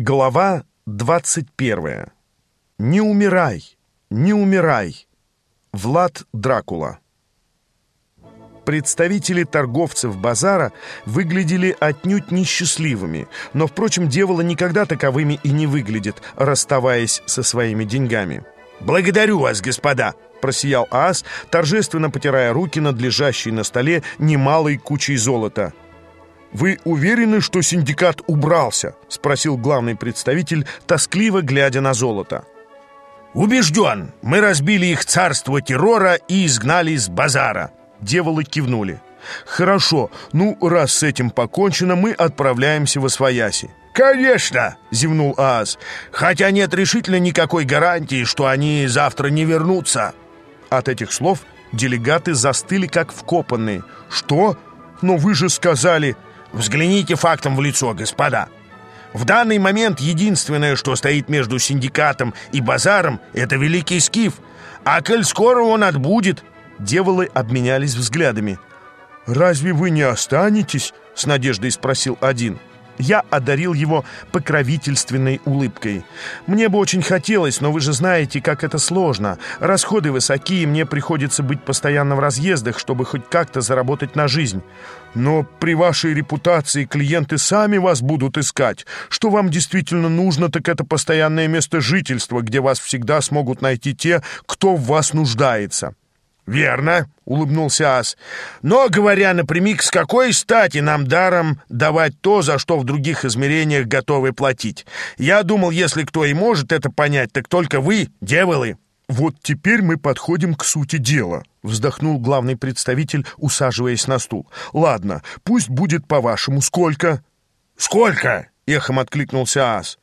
Глава 21. Не умирай, не умирай. Влад Дракула. Представители торговцев базара выглядели отнюдь несчастливыми, но, впрочем, дьявола никогда таковыми и не выглядит, расставаясь со своими деньгами. «Благодарю вас, господа!» — просиял Аас, торжественно потирая руки над лежащей на столе немалой кучей золота — «Вы уверены, что синдикат убрался?» — спросил главный представитель, тоскливо глядя на золото. «Убежден, мы разбили их царство террора и изгнали из базара». Деволы кивнули. «Хорошо, ну, раз с этим покончено, мы отправляемся в Освояси». «Конечно!» — зевнул Ааз. «Хотя нет решительно никакой гарантии, что они завтра не вернутся». От этих слов делегаты застыли как вкопанные. «Что? Но вы же сказали...» Взгляните фактом в лицо, господа. В данный момент единственное, что стоит между синдикатом и базаром, это Великий Скиф. А коль скоро он отбудет... Деволы обменялись взглядами. «Разве вы не останетесь?» — с надеждой спросил один. Я одарил его покровительственной улыбкой. «Мне бы очень хотелось, но вы же знаете, как это сложно. Расходы высокие, мне приходится быть постоянно в разъездах, чтобы хоть как-то заработать на жизнь. Но при вашей репутации клиенты сами вас будут искать. Что вам действительно нужно, так это постоянное место жительства, где вас всегда смогут найти те, кто в вас нуждается». «Верно», — улыбнулся Ас. «Но, говоря напрямик, с какой стати нам даром давать то, за что в других измерениях готовы платить? Я думал, если кто и может это понять, так только вы, деволы». «Вот теперь мы подходим к сути дела», — вздохнул главный представитель, усаживаясь на стул. «Ладно, пусть будет по-вашему. Сколько?» «Сколько?» — эхом откликнулся Ас.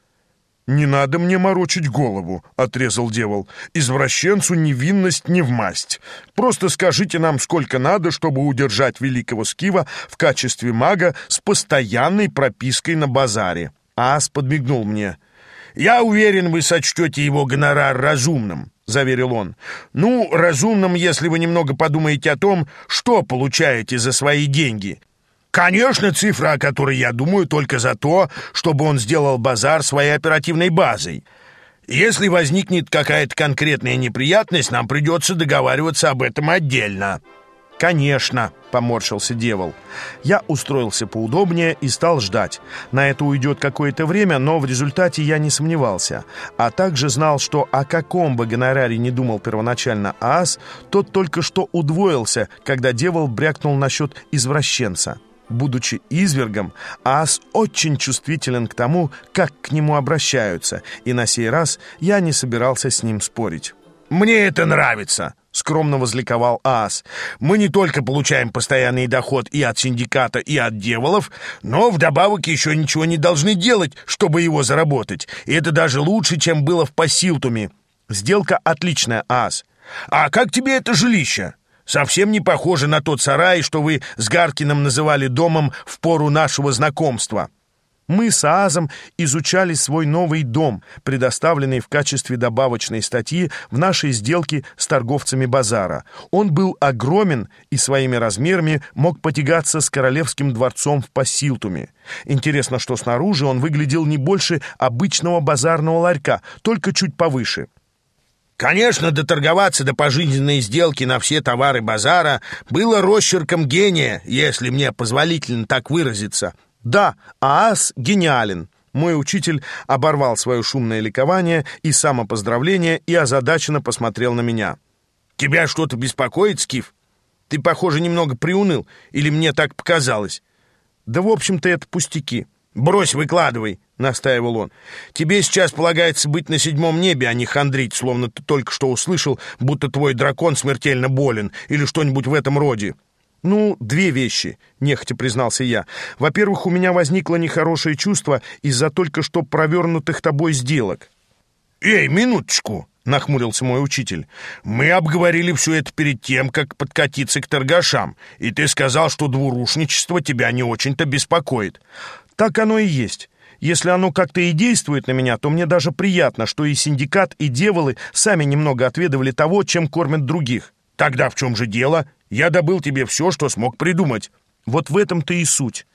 «Не надо мне морочить голову», — отрезал дьявол. «Извращенцу невинность не в масть. Просто скажите нам, сколько надо, чтобы удержать великого Скива в качестве мага с постоянной пропиской на базаре». Ас подмигнул мне. «Я уверен, вы сочтете его гонорар разумным», — заверил он. «Ну, разумным, если вы немного подумаете о том, что получаете за свои деньги». Конечно, цифра, о которой я думаю, только за то, чтобы он сделал базар своей оперативной базой. Если возникнет какая-то конкретная неприятность, нам придется договариваться об этом отдельно». «Конечно», — поморщился Девол. Я устроился поудобнее и стал ждать. На это уйдет какое-то время, но в результате я не сомневался. А также знал, что о каком бы гонораре не думал первоначально ААС, тот только что удвоился, когда Девол брякнул насчет извращенца. Будучи извергом, Аас очень чувствителен к тому, как к нему обращаются, и на сей раз я не собирался с ним спорить. «Мне это нравится!» — скромно возликовал Аас. «Мы не только получаем постоянный доход и от синдиката, и от дьяволов, но вдобавок еще ничего не должны делать, чтобы его заработать. И это даже лучше, чем было в Пасилтуме. Сделка отличная, Аас. А как тебе это жилище?» Совсем не похоже на тот сарай, что вы с Гаркиным называли домом в пору нашего знакомства. Мы с Аазом изучали свой новый дом, предоставленный в качестве добавочной статьи в нашей сделке с торговцами базара. Он был огромен и своими размерами мог потягаться с королевским дворцом в Пасилтуме. Интересно, что снаружи он выглядел не больше обычного базарного ларька, только чуть повыше. Конечно, доторговаться до пожизненной сделки на все товары базара было росчерком гения, если мне позволительно так выразиться. Да, ААС гениален. Мой учитель оборвал свое шумное ликование и самопоздравление и озадаченно посмотрел на меня. «Тебя что-то беспокоит, Скиф? Ты, похоже, немного приуныл, или мне так показалось?» «Да, в общем-то, это пустяки». «Брось, выкладывай», — настаивал он. «Тебе сейчас полагается быть на седьмом небе, а не хандрить, словно ты только что услышал, будто твой дракон смертельно болен или что-нибудь в этом роде». «Ну, две вещи», — нехотя признался я. «Во-первых, у меня возникло нехорошее чувство из-за только что провернутых тобой сделок». «Эй, минуточку!» — нахмурился мой учитель. «Мы обговорили все это перед тем, как подкатиться к торгашам, и ты сказал, что двурушничество тебя не очень-то беспокоит». Так оно и есть. Если оно как-то и действует на меня, то мне даже приятно, что и синдикат, и деволы сами немного отведывали того, чем кормят других. Тогда в чем же дело? Я добыл тебе все, что смог придумать. Вот в этом-то и суть.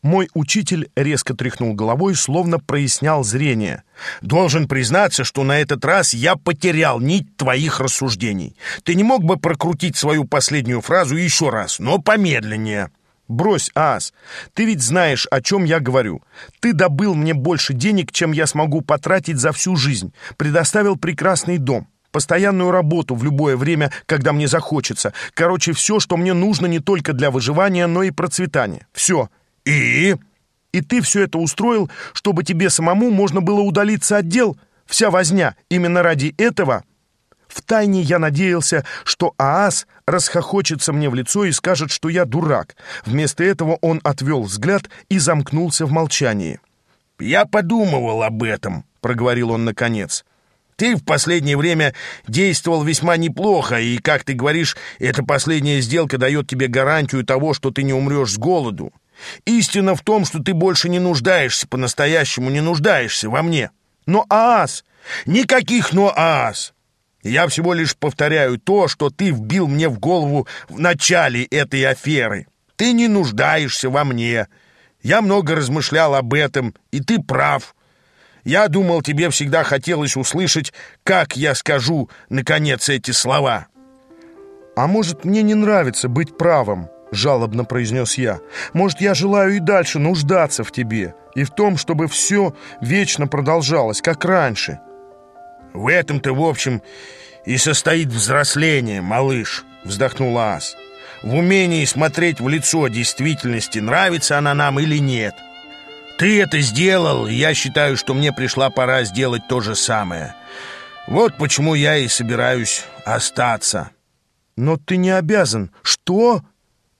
Мой учитель резко тряхнул головой, словно прояснял зрение. «Должен признаться, что на этот раз я потерял нить твоих рассуждений. Ты не мог бы прокрутить свою последнюю фразу еще раз, но помедленнее». «Брось, Ас, ты ведь знаешь, о чем я говорю. Ты добыл мне больше денег, чем я смогу потратить за всю жизнь. Предоставил прекрасный дом, постоянную работу в любое время, когда мне захочется. Короче, все, что мне нужно не только для выживания, но и процветания. Все». «И?» «И ты все это устроил, чтобы тебе самому можно было удалиться от дел? Вся возня именно ради этого?» Втайне я надеялся, что Аас расхохочется мне в лицо и скажет, что я дурак. Вместо этого он отвел взгляд и замкнулся в молчании. «Я подумывал об этом», — проговорил он наконец. «Ты в последнее время действовал весьма неплохо, и, как ты говоришь, эта последняя сделка дает тебе гарантию того, что ты не умрешь с голоду. Истина в том, что ты больше не нуждаешься, по-настоящему не нуждаешься во мне. Но Аас... Никаких «но Аас». Я всего лишь повторяю то, что ты вбил мне в голову в начале этой аферы. Ты не нуждаешься во мне. Я много размышлял об этом, и ты прав. Я думал, тебе всегда хотелось услышать, как я скажу, наконец, эти слова. А может, мне не нравится быть правым, жалобно произнес я. Может, я желаю и дальше нуждаться в тебе, и в том, чтобы все вечно продолжалось, как раньше. «В этом-то, в общем, и состоит взросление, малыш», — вздохнула Ас. «В умении смотреть в лицо действительности, нравится она нам или нет. Ты это сделал, и я считаю, что мне пришла пора сделать то же самое. Вот почему я и собираюсь остаться». «Но ты не обязан. Что?»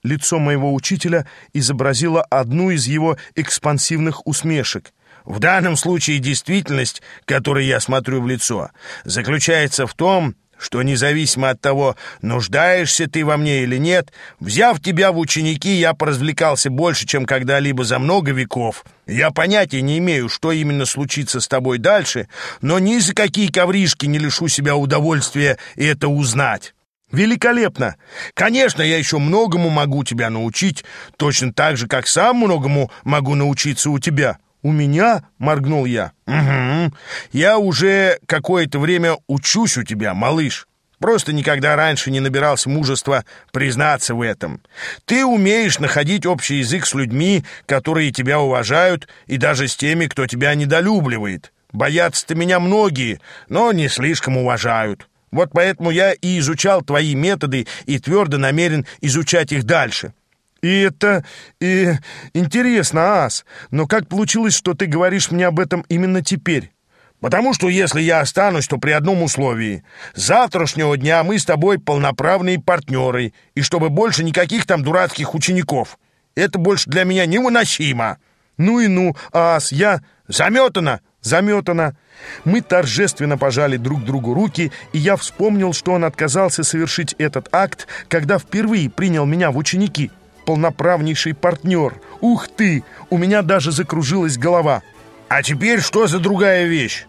Лицо моего учителя изобразило одну из его экспансивных усмешек — в данном случае действительность, которой я смотрю в лицо, заключается в том, что независимо от того, нуждаешься ты во мне или нет, взяв тебя в ученики, я поразвлекался больше, чем когда-либо за много веков. Я понятия не имею, что именно случится с тобой дальше, но ни за какие ковришки не лишу себя удовольствия это узнать». «Великолепно! Конечно, я еще многому могу тебя научить, точно так же, как сам многому могу научиться у тебя». «У меня?» — моргнул я. «Угу. Я уже какое-то время учусь у тебя, малыш. Просто никогда раньше не набирался мужества признаться в этом. Ты умеешь находить общий язык с людьми, которые тебя уважают, и даже с теми, кто тебя недолюбливает. Боятся-то меня многие, но не слишком уважают. Вот поэтому я и изучал твои методы и твердо намерен изучать их дальше». И это... и... интересно, Ас, но как получилось, что ты говоришь мне об этом именно теперь? Потому что если я останусь, то при одном условии. С завтрашнего дня мы с тобой полноправные партнеры, и чтобы больше никаких там дурацких учеников. Это больше для меня невыносимо. Ну и ну, Ас, я... Заметано! Заметано. Мы торжественно пожали друг другу руки, и я вспомнил, что он отказался совершить этот акт, когда впервые принял меня в ученики полноправнейший партнер. Ух ты! У меня даже закружилась голова. А теперь что за другая вещь?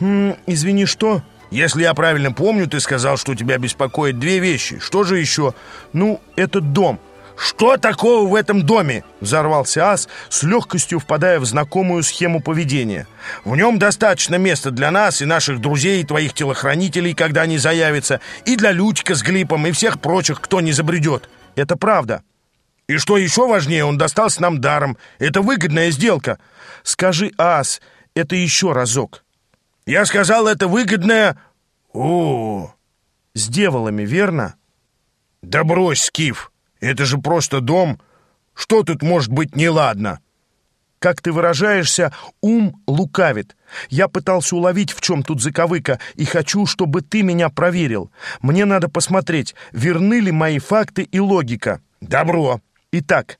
Хм, извини, что? Если я правильно помню, ты сказал, что тебя беспокоит две вещи. Что же еще? Ну, этот дом. «Что такого в этом доме?» — взорвался Ас, с легкостью впадая в знакомую схему поведения. «В нем достаточно места для нас и наших друзей, и твоих телохранителей, когда они заявятся, и для Лютика с Глипом, и всех прочих, кто не забредет. Это правда. И что еще важнее, он достался нам даром. Это выгодная сделка. Скажи, ас, это еще разок. Я сказал, это выгодная... О, С дьяволами, верно? Да брось, Скиф. Это же просто дом. Что тут может быть неладно? Как ты выражаешься, ум лукавит. Я пытался уловить, в чем тут заковыка, и хочу, чтобы ты меня проверил. Мне надо посмотреть, верны ли мои факты и логика. Добро. Итак,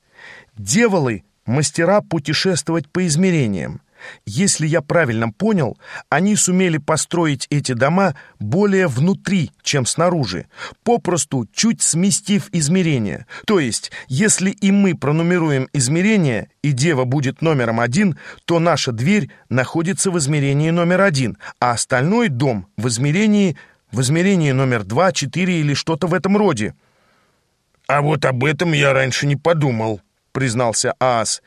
дьяволы — мастера путешествовать по измерениям. Если я правильно понял, они сумели построить эти дома более внутри, чем снаружи, попросту чуть сместив измерения. То есть, если и мы пронумеруем измерение, и дева будет номером один, то наша дверь находится в измерении номер один, а остальной дом в измерении, в измерении номер два, четыре или что-то в этом роде. «А вот об этом я раньше не подумал», — признался Аас.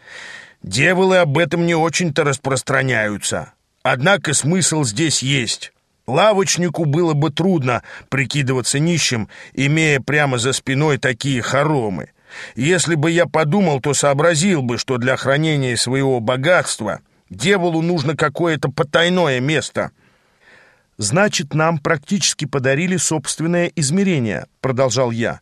«Дьяволы об этом не очень-то распространяются. Однако смысл здесь есть». Лавочнику было бы трудно прикидываться нищим, имея прямо за спиной такие хоромы. Если бы я подумал, то сообразил бы, что для хранения своего богатства дьяволу нужно какое-то потайное место. «Значит, нам практически подарили собственное измерение», — продолжал я.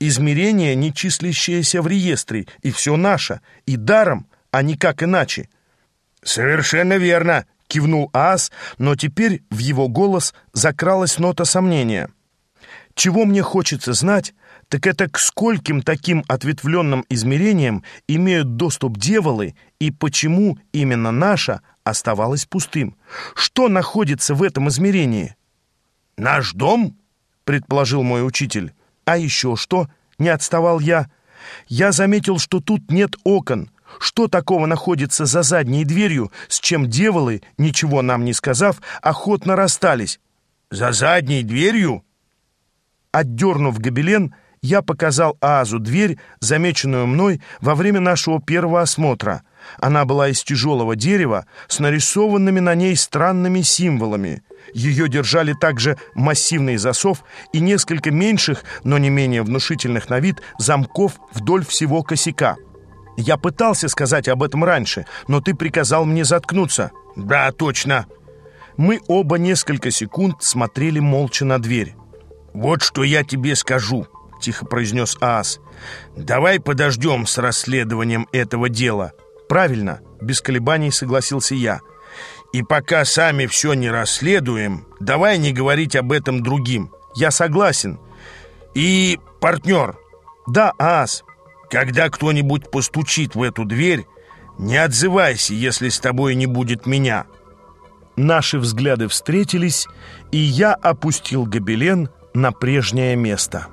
«Измерение, не числящееся в реестре, и все наше, и даром, а никак иначе». «Совершенно верно», — кивнул Аас, но теперь в его голос закралась нота сомнения. «Чего мне хочется знать, так это к скольким таким ответвленным измерениям имеют доступ дьяволы и почему именно наша оставалась пустым? Что находится в этом измерении?» «Наш дом?» — предположил мой учитель. «А еще что?» — не отставал я. «Я заметил, что тут нет окон». Что такого находится за задней дверью, с чем дьяволы, ничего нам не сказав, охотно расстались? За задней дверью? Отдернув гобелен, я показал Аазу дверь, замеченную мной во время нашего первого осмотра. Она была из тяжелого дерева с нарисованными на ней странными символами. Ее держали также массивный засов и несколько меньших, но не менее внушительных на вид, замков вдоль всего косяка. Я пытался сказать об этом раньше, но ты приказал мне заткнуться. Да, точно. Мы оба несколько секунд смотрели молча на дверь. Вот что я тебе скажу, тихо произнес Аас. Давай подождем с расследованием этого дела. Правильно, без колебаний согласился я. И пока сами все не расследуем, давай не говорить об этом другим. Я согласен. И партнер. Да, Аас, когда кто-нибудь постучит в эту дверь, не отзывайся, если с тобой не будет меня». Наши взгляды встретились, и я опустил гобелен на прежнее место.